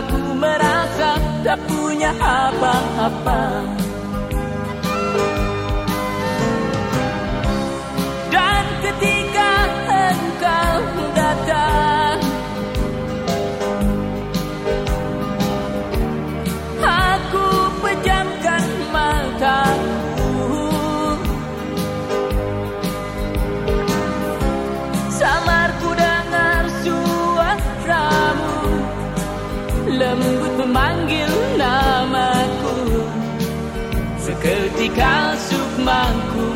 Mungkin karena ku merasa tak punya apa-apa memanggil namaku. Seketika sukmaku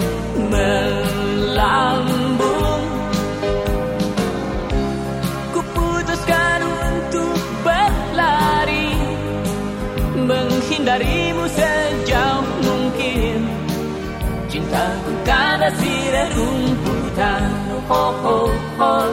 melambung. Kuputuskan untuk berlari Menghindarimu sejauh mungkin. Cintaku kada rumputan Oh, oh, oh, oh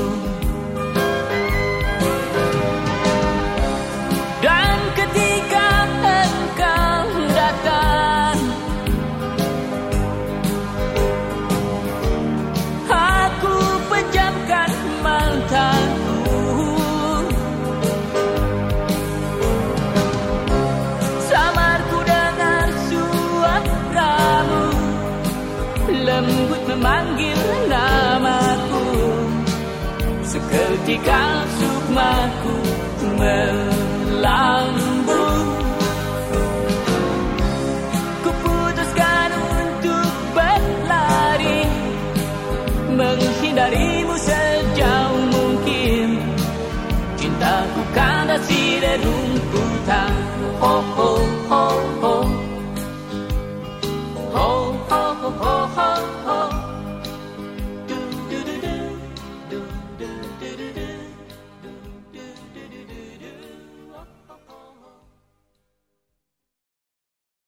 Lembut memanggil namaku. Seketika sukmaku melambung. Kuputuskan untuk berlari menghindarimu sejauh mungkin. Cintaku kan si rumputan oh.